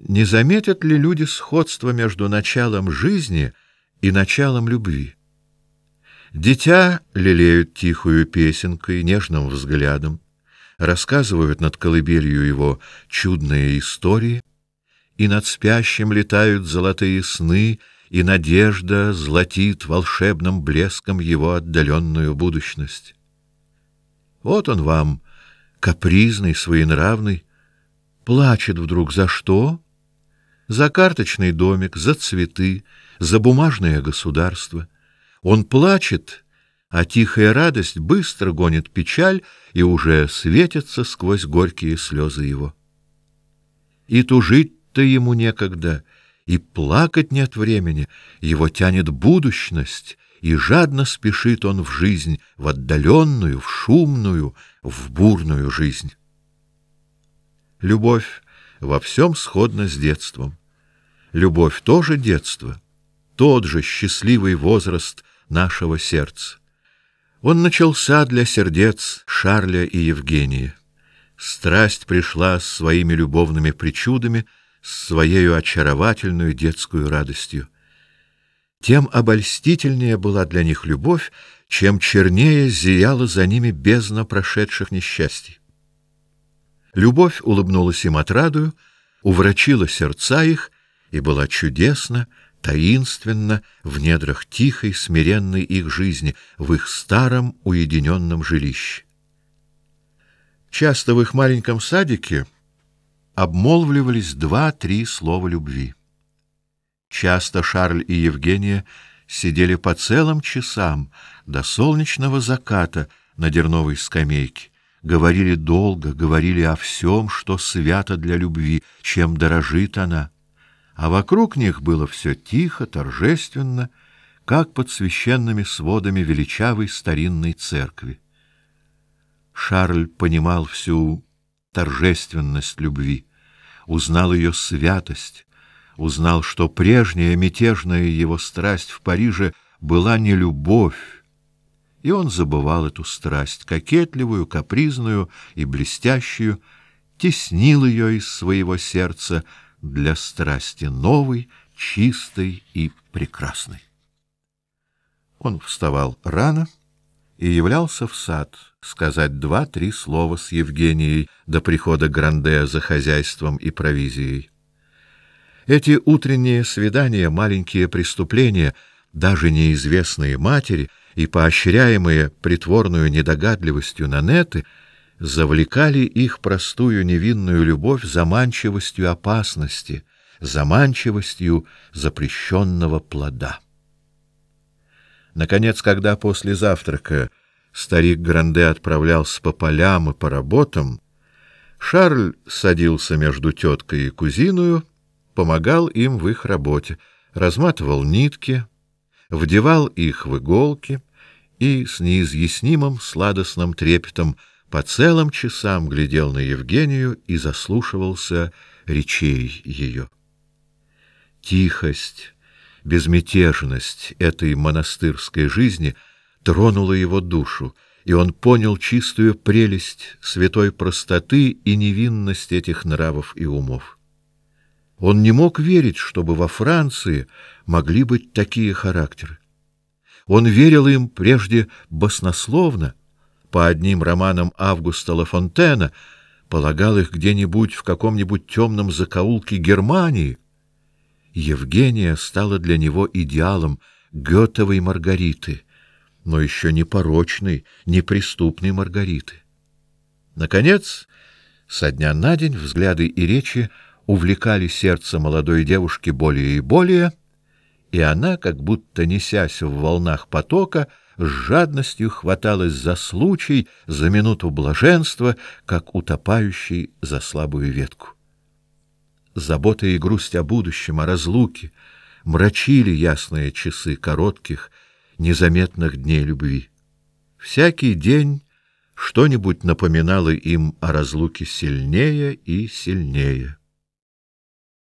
Не заметят ли люди сходство между началом жизни и началом любви? Дитя лелеют тихую песенкой, нежным взглядом, рассказывают над колыбелью его чудные истории, и над спящим летают золотые сны, и надежда золотит волшебным блеском его отдаленную будущность. Вот он вам, капризный, своенравный, плачет вдруг за что? За карточный домик, за цветы, за бумажное государство. Он плачет, а тихая радость быстро гонит печаль и уже светится сквозь горькие слезы его. И тужить-то ему некогда, и плакать нет времени, его тянет будущность, и жадно спешит он в жизнь, в отдаленную, в шумную, в бурную жизнь. Любовь во всем сходна с детством. Любовь тоже детство, тот же счастливый возраст нашего сердца. Он начался для сердец Шарля и Евгении. Страсть пришла с своими любовными причудами, с своей очаровательной детской радостью. Тем обольстительнее была для них любовь, чем чернее зияла за ними бездна прошедших несчастий. Любовь улыбнулась им отрадою, уврачила сердца их и была чудесна, таинственно в недрах тихой, смиренной их жизни, в их старом уединенном жилище. Часто в их маленьком садике обмолвливались два-три слова любви. Часто Шарль и Евгения сидели по целым часам до солнечного заката на дерновой скамейке, говорили долго, говорили о всем, что свято для любви, чем дорожит она а вокруг них было все тихо, торжественно, как под священными сводами величавой старинной церкви. Шарль понимал всю торжественность любви, узнал ее святость, узнал, что прежняя мятежная его страсть в Париже была не любовь, и он забывал эту страсть, кокетливую, капризную и блестящую, теснил ее из своего сердца, для страсти новой, чистой и прекрасной. Он вставал рано и являлся в сад сказать два-три слова с Евгенией до прихода Гранде за хозяйством и провизией. Эти утренние свидания, маленькие преступления, даже неизвестные матери и поощряемые притворную недогадливостью Нанеты — завлекали их простую невинную любовь заманчивостью опасности, заманчивостью запрещенного плода. Наконец, когда после завтрака старик Гранде отправлялся по полям и по работам, Шарль садился между теткой и кузиною, помогал им в их работе, разматывал нитки, вдевал их в иголки и с неизъяснимым сладостным трепетом по целым часам глядел на Евгению и заслушивался речей ее. Тихость, безмятежность этой монастырской жизни тронула его душу, и он понял чистую прелесть святой простоты и невинность этих нравов и умов. Он не мог верить, чтобы во Франции могли быть такие характеры. Он верил им прежде баснословно, по одним романам Августа Лафонтена, полагал их где-нибудь в каком-нибудь темном закоулке Германии. Евгения стала для него идеалом Гётовой Маргариты, но еще не порочной, не преступной Маргариты. Наконец, со дня на день взгляды и речи увлекали сердце молодой девушки более и более, и она, как будто несясь в волнах потока, с жадностью хваталась за случай, за минуту блаженства, как утопающий за слабую ветку. Забота и грусть о будущем, о разлуке мрачили ясные часы коротких, незаметных дней любви. Всякий день что-нибудь напоминало им о разлуке сильнее и сильнее.